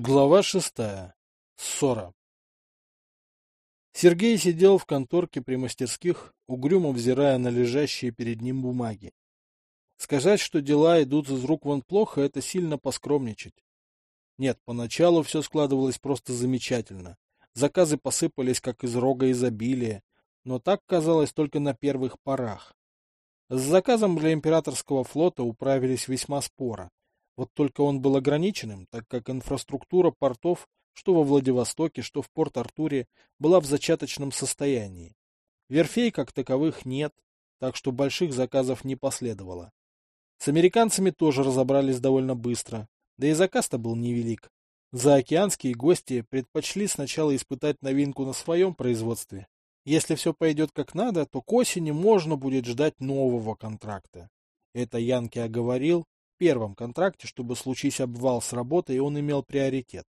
Глава шестая. Ссора. Сергей сидел в конторке при мастерских, угрюмо взирая на лежащие перед ним бумаги. Сказать, что дела идут из рук вон плохо, это сильно поскромничать. Нет, поначалу все складывалось просто замечательно. Заказы посыпались, как из рога изобилия, но так казалось только на первых порах. С заказом для императорского флота управились весьма споро. Вот только он был ограниченным, так как инфраструктура портов, что во Владивостоке, что в Порт-Артуре, была в зачаточном состоянии. Верфей как таковых нет, так что больших заказов не последовало. С американцами тоже разобрались довольно быстро, да и заказ-то был невелик. Заокеанские гости предпочли сначала испытать новинку на своем производстве. Если все пойдет как надо, то к осени можно будет ждать нового контракта. Это Янки оговорил, первом контракте, чтобы случись обвал с работы, и он имел приоритет.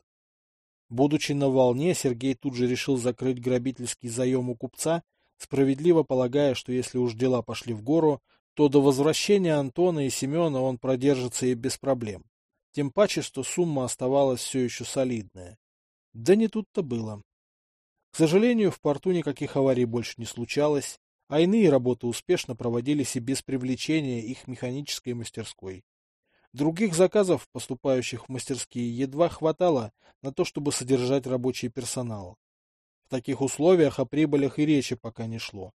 Будучи на волне, Сергей тут же решил закрыть грабительский заем у купца, справедливо полагая, что если уж дела пошли в гору, то до возвращения Антона и Семена он продержится и без проблем. Тем паче, что сумма оставалась все еще солидная. Да не тут-то было. К сожалению, в порту никаких аварий больше не случалось, а иные работы успешно проводились и без привлечения их механической мастерской. Других заказов, поступающих в мастерские, едва хватало на то, чтобы содержать рабочий персонал. В таких условиях о прибылях и речи пока не шло.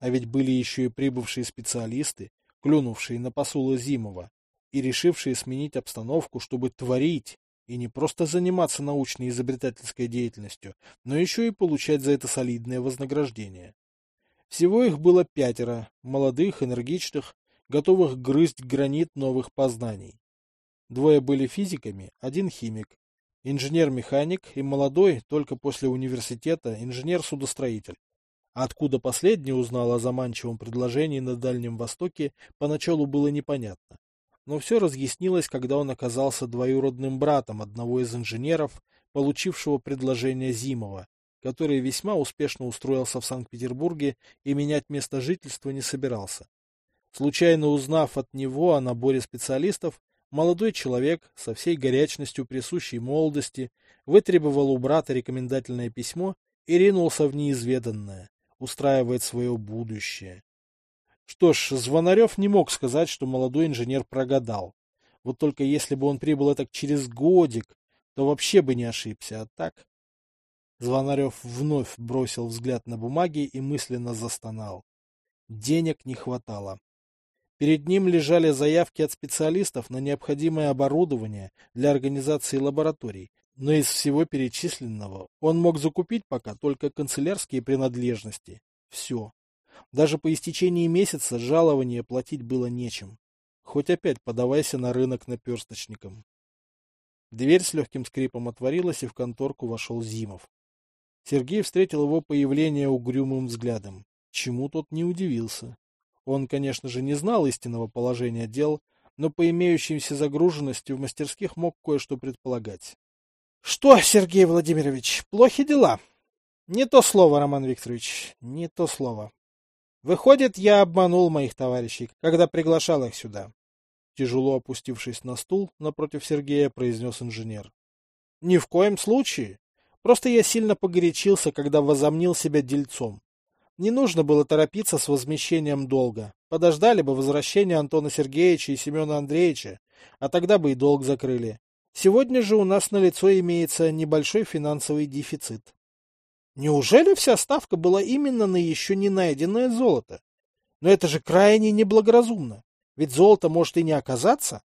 А ведь были еще и прибывшие специалисты, клюнувшие на посулы Зимова и решившие сменить обстановку, чтобы творить, и не просто заниматься научной изобретательской деятельностью, но еще и получать за это солидное вознаграждение. Всего их было пятеро, молодых, энергичных, готовых грызть гранит новых познаний. Двое были физиками, один химик, инженер-механик и молодой, только после университета, инженер-судостроитель. Откуда последний узнал о заманчивом предложении на Дальнем Востоке, поначалу было непонятно. Но все разъяснилось, когда он оказался двоюродным братом одного из инженеров, получившего предложение Зимова, который весьма успешно устроился в Санкт-Петербурге и менять место жительства не собирался. Случайно узнав от него о наборе специалистов, Молодой человек, со всей горячностью присущей молодости, вытребовал у брата рекомендательное письмо и ринулся в неизведанное, устраивает свое будущее. Что ж, Звонарев не мог сказать, что молодой инженер прогадал. Вот только если бы он прибыл так через годик, то вообще бы не ошибся, а так... Звонарев вновь бросил взгляд на бумаги и мысленно застонал. Денег не хватало. Перед ним лежали заявки от специалистов на необходимое оборудование для организации лабораторий, но из всего перечисленного он мог закупить пока только канцелярские принадлежности. Все. Даже по истечении месяца жалование платить было нечем. Хоть опять подавайся на рынок наперсточником. Дверь с легким скрипом отворилась, и в конторку вошел Зимов. Сергей встретил его появление угрюмым взглядом. Чему тот не удивился. Он, конечно же, не знал истинного положения дел, но по имеющейся загруженности в мастерских мог кое-что предполагать. — Что, Сергей Владимирович, плохи дела? — Не то слово, Роман Викторович, не то слово. Выходит, я обманул моих товарищей, когда приглашал их сюда. Тяжело опустившись на стул, напротив Сергея произнес инженер. — Ни в коем случае. Просто я сильно погорячился, когда возомнил себя дельцом. Не нужно было торопиться с возмещением долга. Подождали бы возвращения Антона Сергеевича и Семена Андреевича, а тогда бы и долг закрыли. Сегодня же у нас на лицо имеется небольшой финансовый дефицит. Неужели вся ставка была именно на еще не найденное золото? Но это же крайне неблагоразумно, ведь золото может и не оказаться.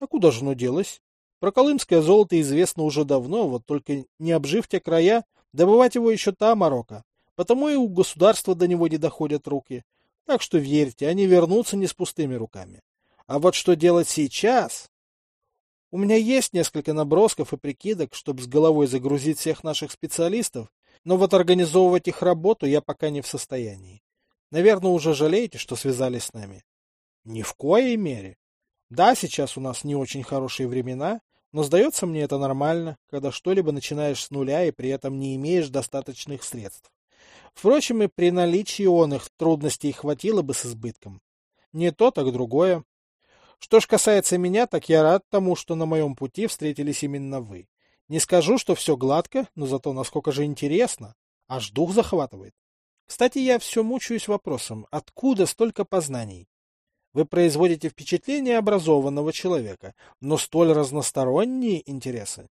А куда же оно делось? Про колымское золото известно уже давно, вот только не обжив те края, добывать его еще та морока потому и у государства до него не доходят руки. Так что верьте, они вернутся не с пустыми руками. А вот что делать сейчас? У меня есть несколько набросков и прикидок, чтобы с головой загрузить всех наших специалистов, но вот организовывать их работу я пока не в состоянии. Наверное, уже жалеете, что связались с нами? Ни в коей мере. Да, сейчас у нас не очень хорошие времена, но сдается мне это нормально, когда что-либо начинаешь с нуля и при этом не имеешь достаточных средств. Впрочем, и при наличии он их трудностей хватило бы с избытком. Не то, так другое. Что ж касается меня, так я рад тому, что на моем пути встретились именно вы. Не скажу, что все гладко, но зато насколько же интересно. Аж дух захватывает. Кстати, я все мучаюсь вопросом, откуда столько познаний? Вы производите впечатление образованного человека, но столь разносторонние интересы.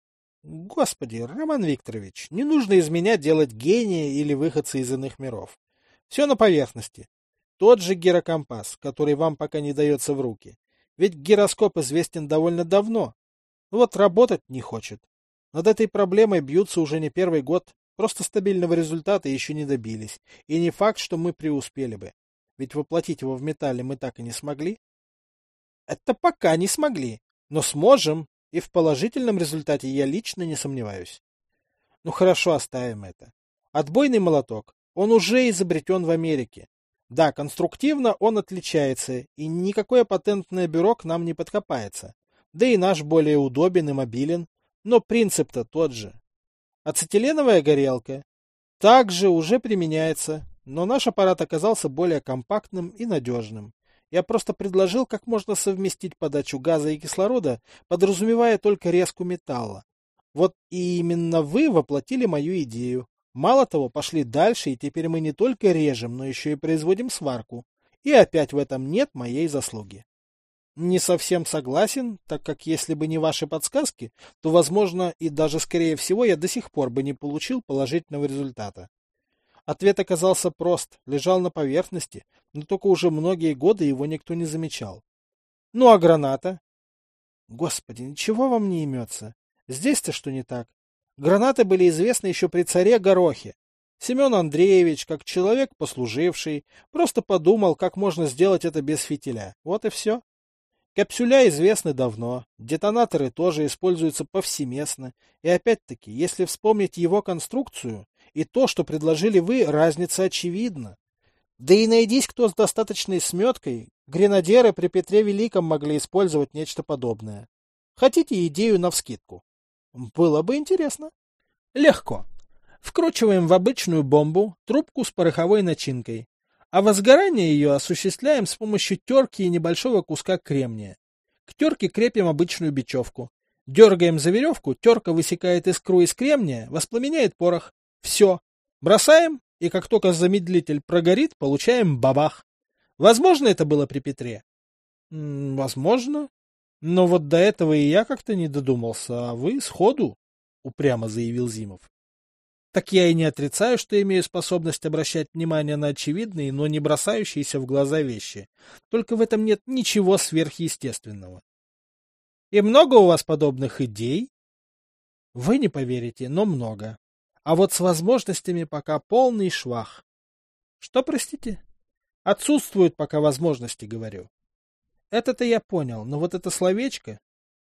Господи, Роман Викторович, не нужно из меня делать гения или выходца из иных миров. Все на поверхности. Тот же гирокомпас, который вам пока не дается в руки. Ведь гироскоп известен довольно давно. Вот работать не хочет. Над этой проблемой бьются уже не первый год. Просто стабильного результата еще не добились. И не факт, что мы преуспели бы. Ведь воплотить его в металле мы так и не смогли. Это пока не смогли. Но сможем. И в положительном результате я лично не сомневаюсь. Ну хорошо, оставим это. Отбойный молоток. Он уже изобретен в Америке. Да, конструктивно он отличается, и никакое патентное бюро к нам не подкопается. Да и наш более удобен и мобилен, но принцип-то тот же. Ацетиленовая горелка также уже применяется, но наш аппарат оказался более компактным и надежным. Я просто предложил, как можно совместить подачу газа и кислорода, подразумевая только резку металла. Вот и именно вы воплотили мою идею. Мало того, пошли дальше, и теперь мы не только режем, но еще и производим сварку. И опять в этом нет моей заслуги. Не совсем согласен, так как если бы не ваши подсказки, то, возможно, и даже скорее всего я до сих пор бы не получил положительного результата. Ответ оказался прост, лежал на поверхности, но только уже многие годы его никто не замечал. Ну а граната? Господи, ничего вам не имется. Здесь-то что не так? Гранаты были известны еще при царе Горохе. Семен Андреевич, как человек послуживший, просто подумал, как можно сделать это без фитиля. Вот и все. Капсюля известны давно, детонаторы тоже используются повсеместно, и опять-таки, если вспомнить его конструкцию и то, что предложили вы, разница очевидна. Да и найдись кто с достаточной сметкой, гренадеры при Петре Великом могли использовать нечто подобное. Хотите идею навскидку? Было бы интересно. Легко. Вкручиваем в обычную бомбу трубку с пороховой начинкой, а возгорание ее осуществляем с помощью терки и небольшого куска кремния. К терке крепим обычную бечевку. Дергаем за веревку, терка высекает искру из кремния, воспламеняет порох. Все. Бросаем, и как только замедлитель прогорит, получаем бабах. Возможно, это было при Петре? Возможно. Но вот до этого и я как-то не додумался, а вы сходу, — упрямо заявил Зимов. Так я и не отрицаю, что имею способность обращать внимание на очевидные, но не бросающиеся в глаза вещи. Только в этом нет ничего сверхъестественного. И много у вас подобных идей? Вы не поверите, но много. А вот с возможностями пока полный швах. Что, простите? Отсутствуют пока возможности, говорю. Это-то я понял, но вот это словечко...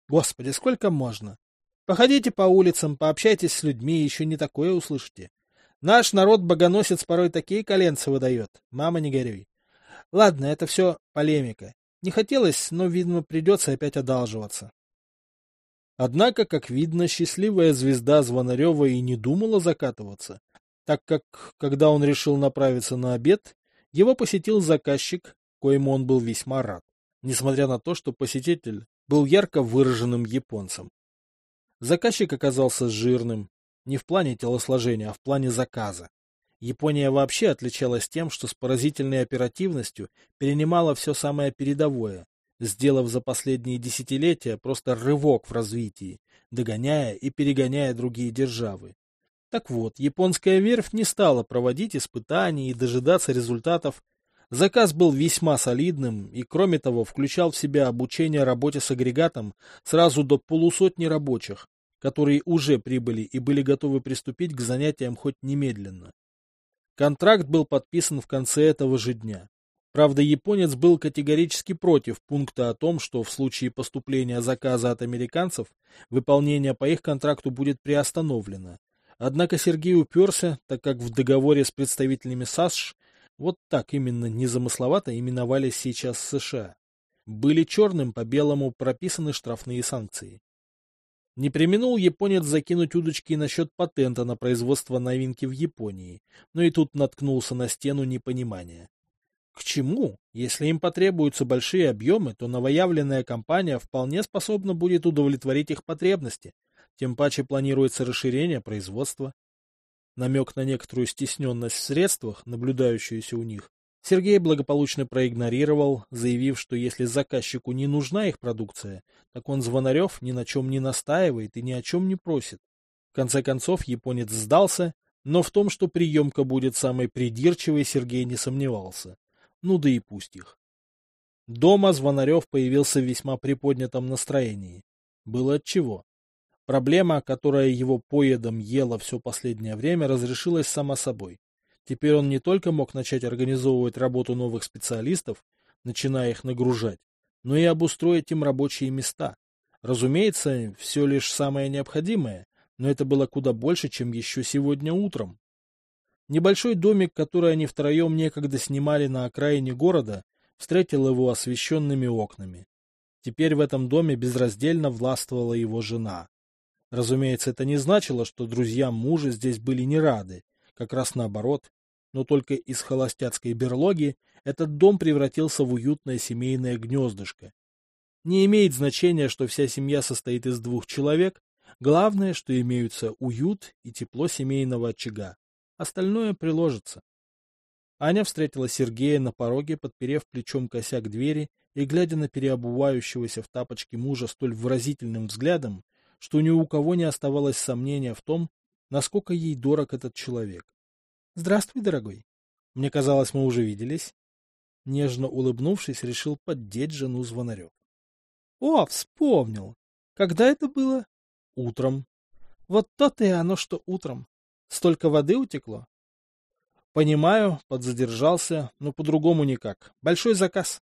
Господи, сколько можно? Походите по улицам, пообщайтесь с людьми, еще не такое услышите. Наш народ-богоносец порой такие коленцы выдает. Мама, не горюй. Ладно, это все полемика. Не хотелось, но, видно, придется опять одалживаться. Однако, как видно, счастливая звезда Звонарева и не думала закатываться, так как, когда он решил направиться на обед, его посетил заказчик, коему он был весьма рад несмотря на то, что посетитель был ярко выраженным японцем. Заказчик оказался жирным, не в плане телосложения, а в плане заказа. Япония вообще отличалась тем, что с поразительной оперативностью перенимала все самое передовое, сделав за последние десятилетия просто рывок в развитии, догоняя и перегоняя другие державы. Так вот, японская верфь не стала проводить испытаний и дожидаться результатов Заказ был весьма солидным и, кроме того, включал в себя обучение работе с агрегатом сразу до полусотни рабочих, которые уже прибыли и были готовы приступить к занятиям хоть немедленно. Контракт был подписан в конце этого же дня. Правда, японец был категорически против пункта о том, что в случае поступления заказа от американцев выполнение по их контракту будет приостановлено. Однако Сергей уперся, так как в договоре с представителями САСШ вот так именно незамысловато именовались сейчас США. Были черным по белому прописаны штрафные санкции. Не применул японец закинуть удочки насчет патента на производство новинки в Японии, но и тут наткнулся на стену непонимания. К чему? Если им потребуются большие объемы, то новоявленная компания вполне способна будет удовлетворить их потребности. Тем паче планируется расширение производства. Намек на некоторую стесненность в средствах, наблюдающуюся у них, Сергей благополучно проигнорировал, заявив, что если заказчику не нужна их продукция, так он Звонарев ни на чем не настаивает и ни о чем не просит. В конце концов, японец сдался, но в том, что приемка будет самой придирчивой, Сергей не сомневался. Ну да и пусть их. Дома Звонарев появился в весьма приподнятом настроении. Было отчего. Проблема, которая его поедом ела все последнее время, разрешилась сама собой. Теперь он не только мог начать организовывать работу новых специалистов, начиная их нагружать, но и обустроить им рабочие места. Разумеется, все лишь самое необходимое, но это было куда больше, чем еще сегодня утром. Небольшой домик, который они втроем некогда снимали на окраине города, встретил его освещенными окнами. Теперь в этом доме безраздельно властвовала его жена. Разумеется, это не значило, что друзья мужа здесь были не рады, как раз наоборот, но только из холостяцкой берлоги этот дом превратился в уютное семейное гнездышко. Не имеет значения, что вся семья состоит из двух человек, главное, что имеются уют и тепло семейного очага. Остальное приложится. Аня встретила Сергея на пороге, подперев плечом косяк двери и глядя на переобувающегося в тапочки мужа столь выразительным взглядом, что ни у кого не оставалось сомнения в том, насколько ей дорог этот человек. Здравствуй, дорогой. Мне казалось, мы уже виделись. Нежно улыбнувшись, решил поддеть жену Звонарев. О, вспомнил. Когда это было? Утром. Вот то-то и оно, что утром. Столько воды утекло. Понимаю, подзадержался, но по-другому никак. Большой заказ.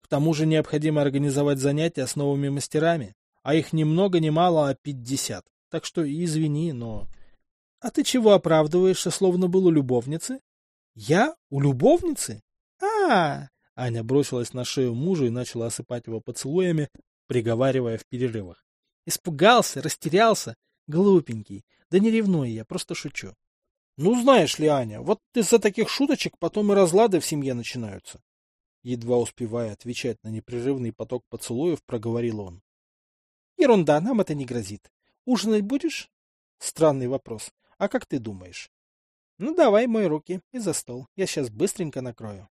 К тому же необходимо организовать занятия с новыми мастерами, а их ни много ни мало, а пятьдесят. Так что извини, но а ты чего оправдываешься, словно был у любовницы? Я? У любовницы? А, -а, а Аня бросилась на шею мужа и начала осыпать его поцелуями, приговаривая в перерывах. Испугался, растерялся. Глупенький. Да не ревнуй я, просто шучу. Ну, знаешь ли, Аня, вот из-за таких шуточек потом и разлады в семье начинаются. Едва успевая отвечать на непрерывный поток поцелуев, проговорил он. Ерунда, нам это не грозит. Ужинать будешь? Странный вопрос. А как ты думаешь? Ну, давай мой руки и за стол. Я сейчас быстренько накрою.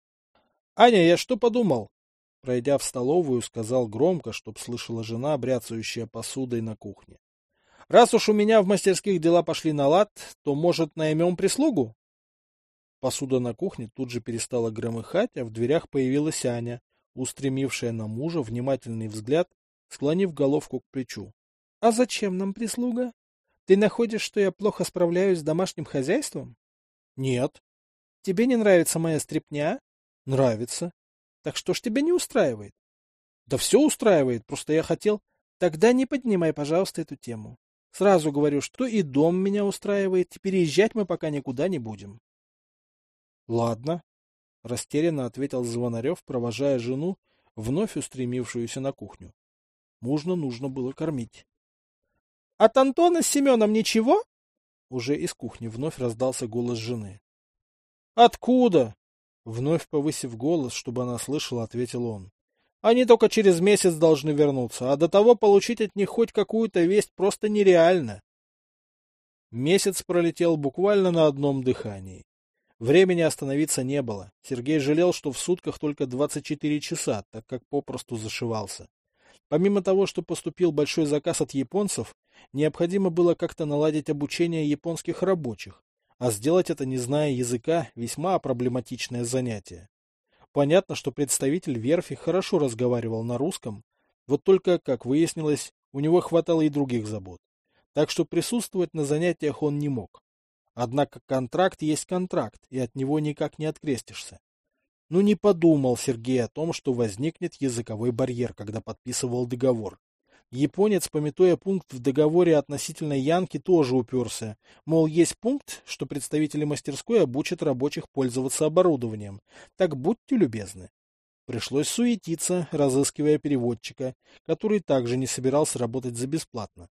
Аня, я что подумал? Пройдя в столовую, сказал громко, чтоб слышала жена, бряцающая посудой на кухне. Раз уж у меня в мастерских дела пошли на лад, то, может, наймем прислугу? Посуда на кухне тут же перестала громыхать, а в дверях появилась Аня, устремившая на мужа внимательный взгляд, склонив головку к плечу. — А зачем нам прислуга? Ты находишь, что я плохо справляюсь с домашним хозяйством? Нет. Тебе не нравится моя стряпня? Нравится. Так что ж тебя не устраивает? Да все устраивает, просто я хотел... Тогда не поднимай, пожалуйста, эту тему. Сразу говорю, что и дом меня устраивает, и переезжать мы пока никуда не будем. Ладно, растерянно ответил Звонарев, провожая жену, вновь устремившуюся на кухню. Мужно нужно было кормить. От Антона с Семеном ничего? Уже из кухни вновь раздался голос жены. Откуда? Вновь повысив голос, чтобы она слышала, ответил он. Они только через месяц должны вернуться, а до того получить от них хоть какую-то весть просто нереально. Месяц пролетел буквально на одном дыхании. Времени остановиться не было. Сергей жалел, что в сутках только 24 часа, так как попросту зашивался. Помимо того, что поступил большой заказ от японцев, необходимо было как-то наладить обучение японских рабочих, а сделать это, не зная языка, весьма проблематичное занятие. Понятно, что представитель верфи хорошо разговаривал на русском, вот только, как выяснилось, у него хватало и других забот. Так что присутствовать на занятиях он не мог. Однако контракт есть контракт, и от него никак не открестишься. Ну не подумал Сергей о том, что возникнет языковой барьер, когда подписывал договор. Японец, пометуя пункт в договоре относительно Янки, тоже уперся. Мол, есть пункт, что представители мастерской обучат рабочих пользоваться оборудованием. Так будьте любезны. Пришлось суетиться, разыскивая переводчика, который также не собирался работать за бесплатно.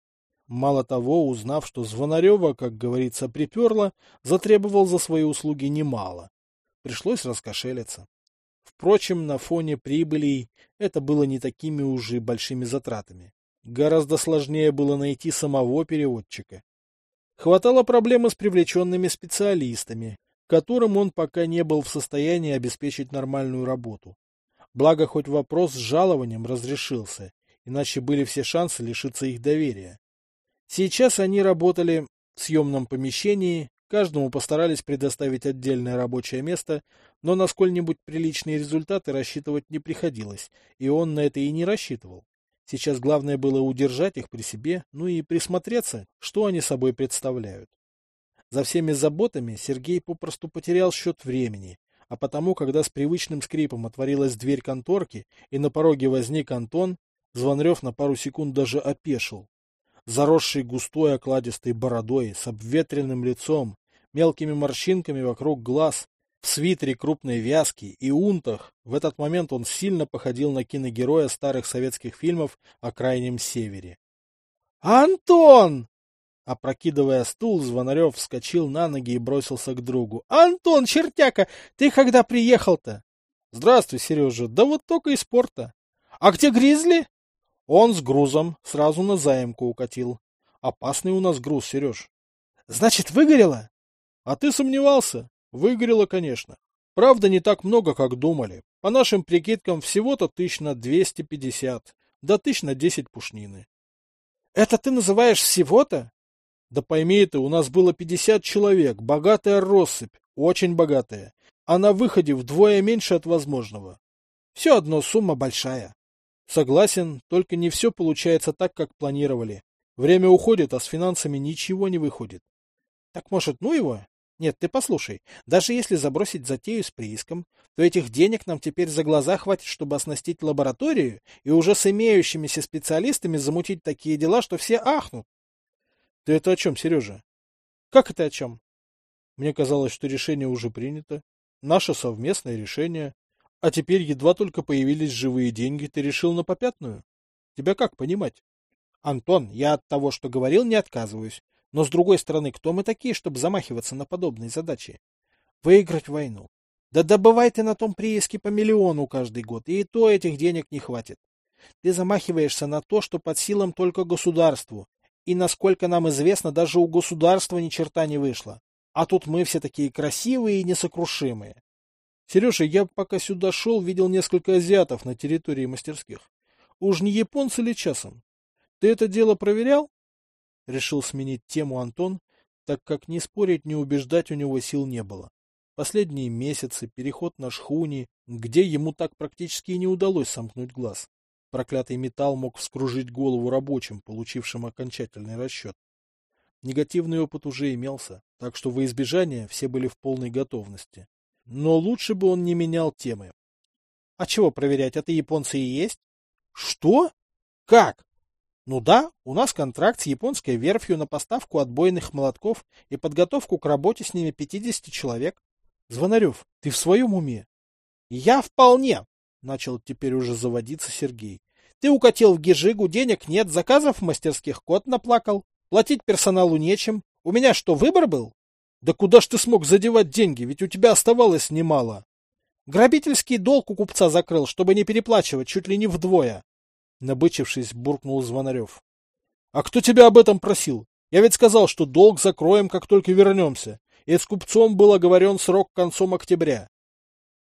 Мало того, узнав, что Звонарева, как говорится, приперла, затребовал за свои услуги немало. Пришлось раскошелиться. Впрочем, на фоне прибылей это было не такими уже большими затратами. Гораздо сложнее было найти самого переводчика. Хватало проблемы с привлеченными специалистами, которым он пока не был в состоянии обеспечить нормальную работу. Благо, хоть вопрос с жалованием разрешился, иначе были все шансы лишиться их доверия. Сейчас они работали в съемном помещении, каждому постарались предоставить отдельное рабочее место, но на сколь-нибудь приличные результаты рассчитывать не приходилось, и он на это и не рассчитывал. Сейчас главное было удержать их при себе, ну и присмотреться, что они собой представляют. За всеми заботами Сергей попросту потерял счет времени, а потому, когда с привычным скрипом отворилась дверь конторки и на пороге возник Антон, Звонрев на пару секунд даже опешил. Заросший густой окладистой бородой, с обветренным лицом, мелкими морщинками вокруг глаз, в свитере крупной вязки и унтах, в этот момент он сильно походил на киногероя старых советских фильмов о Крайнем Севере. «Антон!» Опрокидывая стул, Звонарев вскочил на ноги и бросился к другу. «Антон, чертяка, ты когда приехал-то?» «Здравствуй, Сережа, да вот только из порта». «А где Гризли?» Он с грузом сразу на заимку укатил. Опасный у нас груз, Сереж. Значит, выгорело? А ты сомневался? Выгорело, конечно. Правда, не так много, как думали. По нашим прикидкам, всего-то тысяч на двести пятьдесят, да тысяч на десять пушнины. Это ты называешь всего-то? Да пойми ты, у нас было пятьдесят человек, богатая россыпь, очень богатая, а на выходе вдвое меньше от возможного. Все одно сумма большая. Согласен, только не все получается так, как планировали. Время уходит, а с финансами ничего не выходит. Так может, ну его? Нет, ты послушай, даже если забросить затею с прииском, то этих денег нам теперь за глаза хватит, чтобы оснастить лабораторию и уже с имеющимися специалистами замутить такие дела, что все ахнут. Ты это о чем, Сережа? Как это о чем? Мне казалось, что решение уже принято. Наше совместное решение. А теперь едва только появились живые деньги, ты решил на попятную? Тебя как понимать? Антон, я от того, что говорил, не отказываюсь. Но с другой стороны, кто мы такие, чтобы замахиваться на подобные задачи? Выиграть войну. Да добывай ты на том прииске по миллиону каждый год, и то этих денег не хватит. Ты замахиваешься на то, что под силам только государству, и, насколько нам известно, даже у государства ни черта не вышло. А тут мы все такие красивые и несокрушимые. Сережа, я пока сюда шел, видел несколько азиатов на территории мастерских. Уж не японцы ли часом? Ты это дело проверял? Решил сменить тему Антон, так как ни спорить, ни убеждать у него сил не было. Последние месяцы, переход на шхуни, где ему так практически и не удалось сомкнуть глаз. Проклятый металл мог вскружить голову рабочим, получившим окончательный расчет. Негативный опыт уже имелся, так что во избежание все были в полной готовности. Но лучше бы он не менял темы. А чего проверять, это японцы и есть? Что? Как? Ну да, у нас контракт с японской верфью на поставку отбойных молотков и подготовку к работе с ними 50 человек. Звонарев, ты в своем уме? Я вполне, начал теперь уже заводиться Сергей. Ты укатил в Гижигу, денег нет, заказов в мастерских кот наплакал, платить персоналу нечем. У меня что, выбор был? Да куда ж ты смог задевать деньги, ведь у тебя оставалось немало. Грабительский долг у купца закрыл, чтобы не переплачивать чуть ли не вдвое. Набычившись, буркнул Звонарев. А кто тебя об этом просил? Я ведь сказал, что долг закроем, как только вернемся. И с купцом был оговорен срок концом октября.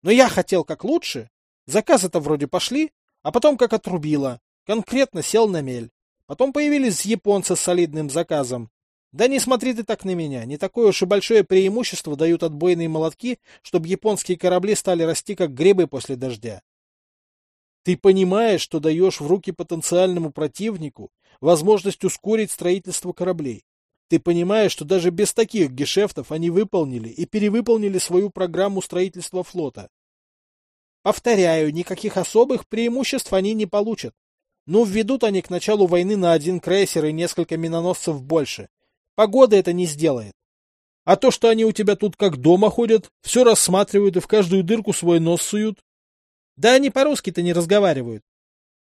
Но я хотел как лучше. Заказы-то вроде пошли, а потом как отрубило. Конкретно сел на мель. Потом появились японцы с солидным заказом, да не смотри ты так на меня. Не такое уж и большое преимущество дают отбойные молотки, чтобы японские корабли стали расти как грибы после дождя. Ты понимаешь, что даешь в руки потенциальному противнику возможность ускорить строительство кораблей. Ты понимаешь, что даже без таких гешефтов они выполнили и перевыполнили свою программу строительства флота. Повторяю, никаких особых преимуществ они не получат. Ну, введут они к началу войны на один крейсер и несколько миноносцев больше. Погода это не сделает. А то, что они у тебя тут как дома ходят, все рассматривают и в каждую дырку свой нос суют. Да они по-русски-то не разговаривают.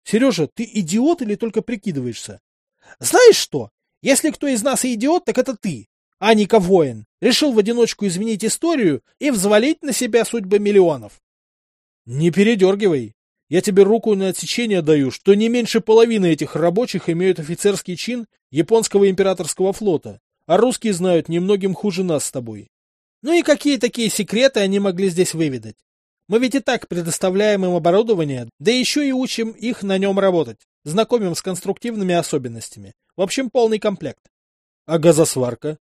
Сережа, ты идиот или только прикидываешься? Знаешь что? Если кто из нас и идиот, так это ты. Аника воин. Решил в одиночку изменить историю и взвалить на себя судьбы миллионов. Не передергивай. Я тебе руку на отсечение даю, что не меньше половины этих рабочих имеют офицерский чин японского императорского флота, а русские знают немногим хуже нас с тобой. Ну и какие такие секреты они могли здесь выведать? Мы ведь и так предоставляем им оборудование, да еще и учим их на нем работать, знакомим с конструктивными особенностями. В общем, полный комплект. А газосварка?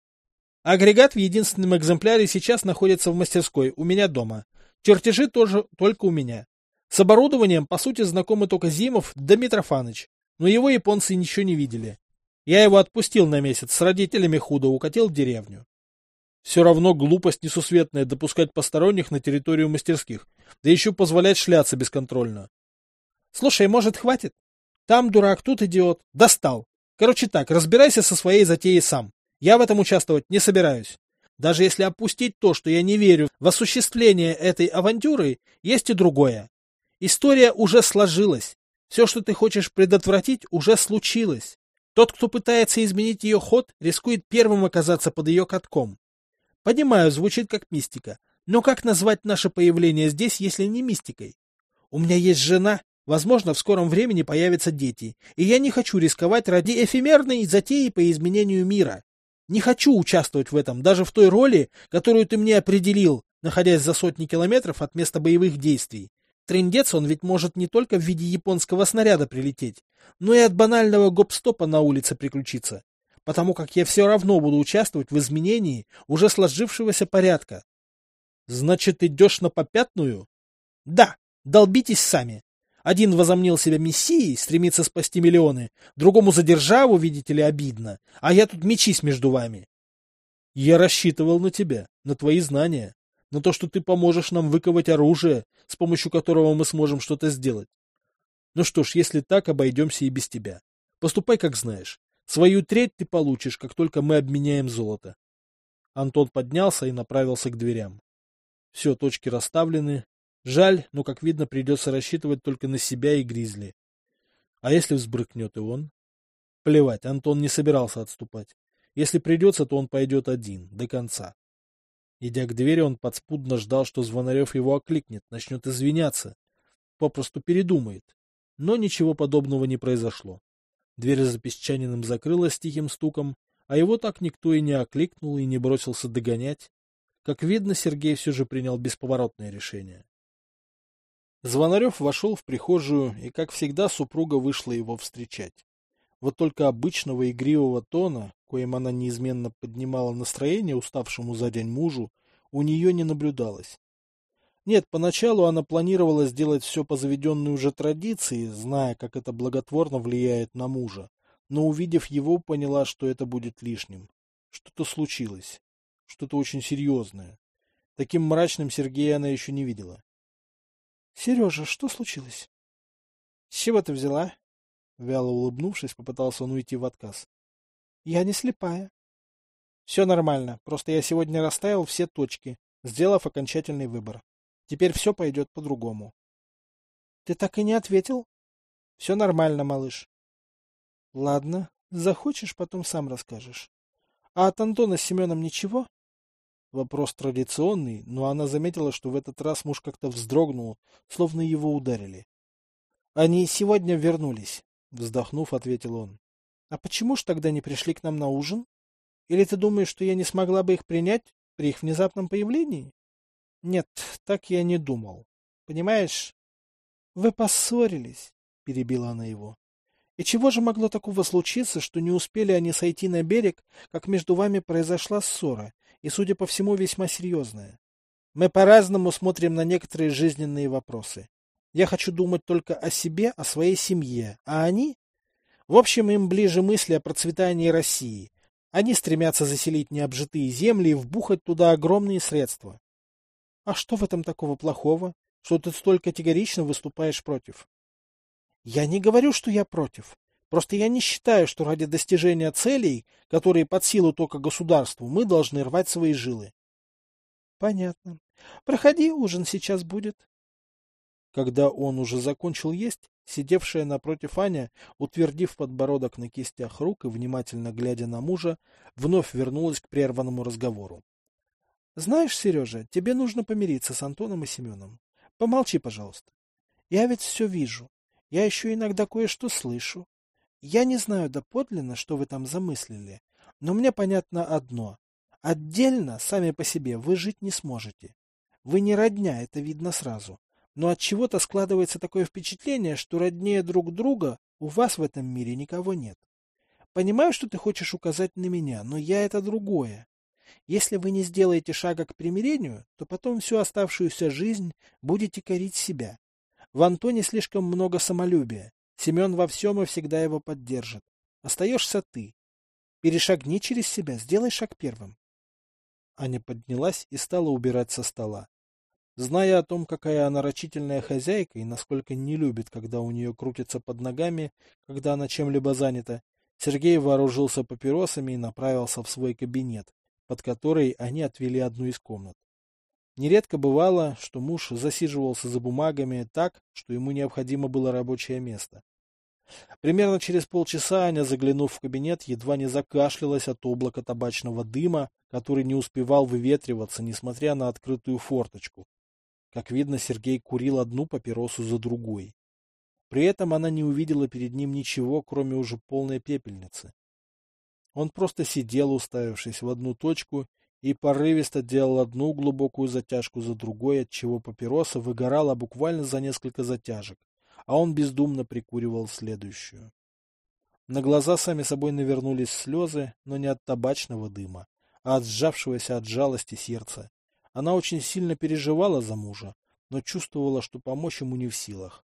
Агрегат в единственном экземпляре сейчас находится в мастерской, у меня дома. Чертежи тоже только у меня. С оборудованием, по сути, знакомы только Зимов да Митрофаныч, но его японцы ничего не видели. Я его отпустил на месяц, с родителями худо укатил в деревню. Все равно глупость несусветная допускать посторонних на территорию мастерских, да еще позволять шляться бесконтрольно. Слушай, может, хватит? Там дурак, тут идиот. Достал. Короче так, разбирайся со своей затеей сам. Я в этом участвовать не собираюсь. Даже если опустить то, что я не верю в осуществление этой авантюры, есть и другое. История уже сложилась. Все, что ты хочешь предотвратить, уже случилось. Тот, кто пытается изменить ее ход, рискует первым оказаться под ее катком. Понимаю, звучит как мистика, но как назвать наше появление здесь, если не мистикой? У меня есть жена, возможно, в скором времени появятся дети, и я не хочу рисковать ради эфемерной затеи по изменению мира. Не хочу участвовать в этом, даже в той роли, которую ты мне определил, находясь за сотни километров от места боевых действий. Трындец он ведь может не только в виде японского снаряда прилететь, но и от банального гоп-стопа на улице приключиться. Потому как я все равно буду участвовать в изменении уже сложившегося порядка. Значит, идешь на попятную? Да, долбитесь сами. Один возомнил себя мессией, стремится спасти миллионы, другому за державу, видите ли, обидно, а я тут мечись между вами. Я рассчитывал на тебя, на твои знания, на то, что ты поможешь нам выковать оружие, с помощью которого мы сможем что-то сделать. Ну что ж, если так, обойдемся и без тебя. Поступай, как знаешь. Свою треть ты получишь, как только мы обменяем золото. Антон поднялся и направился к дверям. Все, точки расставлены, Жаль, но, как видно, придется рассчитывать только на себя и Гризли. А если взбрыкнет и он? Плевать, Антон не собирался отступать. Если придется, то он пойдет один, до конца. Идя к двери, он подспудно ждал, что Звонарев его окликнет, начнет извиняться. Попросту передумает. Но ничего подобного не произошло. Дверь за песчаниным закрылась тихим стуком, а его так никто и не окликнул и не бросился догонять. Как видно, Сергей все же принял бесповоротное решение. Звонарев вошел в прихожую, и, как всегда, супруга вышла его встречать. Вот только обычного игривого тона, коим она неизменно поднимала настроение уставшему за день мужу, у нее не наблюдалось. Нет, поначалу она планировала сделать все по заведенной уже традиции, зная, как это благотворно влияет на мужа, но, увидев его, поняла, что это будет лишним. Что-то случилось. Что-то очень серьезное. Таким мрачным Сергея она еще не видела. Сережа, что случилось? С чего ты взяла? Вяло улыбнувшись, попытался он уйти в отказ. Я не слепая. Все нормально, просто я сегодня расставил все точки, сделав окончательный выбор. Теперь все пойдет по-другому. Ты так и не ответил? Все нормально, малыш. Ладно, захочешь, потом сам расскажешь. А от Антона с Семеном ничего? Вопрос традиционный, но она заметила, что в этот раз муж как-то вздрогнул, словно его ударили. — Они сегодня вернулись, — вздохнув, ответил он. — А почему ж тогда не пришли к нам на ужин? Или ты думаешь, что я не смогла бы их принять при их внезапном появлении? — Нет, так я не думал. Понимаешь? — Вы поссорились, — перебила она его. — И чего же могло такого случиться, что не успели они сойти на берег, как между вами произошла ссора, и, судя по всему, весьма серьезная. Мы по-разному смотрим на некоторые жизненные вопросы. Я хочу думать только о себе, о своей семье, а они? В общем, им ближе мысли о процветании России. Они стремятся заселить необжитые земли и вбухать туда огромные средства. А что в этом такого плохого, что ты столь категорично выступаешь против? Я не говорю, что я против. Просто я не считаю, что ради достижения целей, которые под силу только государству, мы должны рвать свои жилы. Понятно. Проходи, ужин сейчас будет. Когда он уже закончил есть, сидевшая напротив Аня, утвердив подбородок на кистях рук и внимательно глядя на мужа, вновь вернулась к прерванному разговору. — Знаешь, Сережа, тебе нужно помириться с Антоном и Семеном. Помолчи, пожалуйста. Я ведь все вижу. Я еще иногда кое-что слышу. Я не знаю доподлинно, что вы там замыслили, но мне понятно одно. Отдельно, сами по себе, вы жить не сможете. Вы не родня, это видно сразу. Но от чего-то складывается такое впечатление, что роднее друг друга у вас в этом мире никого нет. Понимаю, что ты хочешь указать на меня, но я это другое. Если вы не сделаете шага к примирению, то потом всю оставшуюся жизнь будете корить себя. В Антоне слишком много самолюбия. Семен во всем и всегда его поддержит. Остаешься ты. Перешагни через себя, сделай шаг первым. Аня поднялась и стала убирать со стола. Зная о том, какая она рачительная хозяйка и насколько не любит, когда у нее крутится под ногами, когда она чем-либо занята, Сергей вооружился папиросами и направился в свой кабинет, под который они отвели одну из комнат. Нередко бывало, что муж засиживался за бумагами так, что ему необходимо было рабочее место. Примерно через полчаса Аня, заглянув в кабинет, едва не закашлялась от облака табачного дыма, который не успевал выветриваться, несмотря на открытую форточку. Как видно, Сергей курил одну папиросу за другой. При этом она не увидела перед ним ничего, кроме уже полной пепельницы. Он просто сидел, уставившись в одну точку, и порывисто делал одну глубокую затяжку за другой, отчего папироса выгорала буквально за несколько затяжек, а он бездумно прикуривал следующую. На глаза сами собой навернулись слезы, но не от табачного дыма, а от сжавшегося от жалости сердца. Она очень сильно переживала за мужа, но чувствовала, что помочь ему не в силах.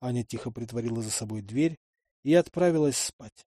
Аня тихо притворила за собой дверь и отправилась спать.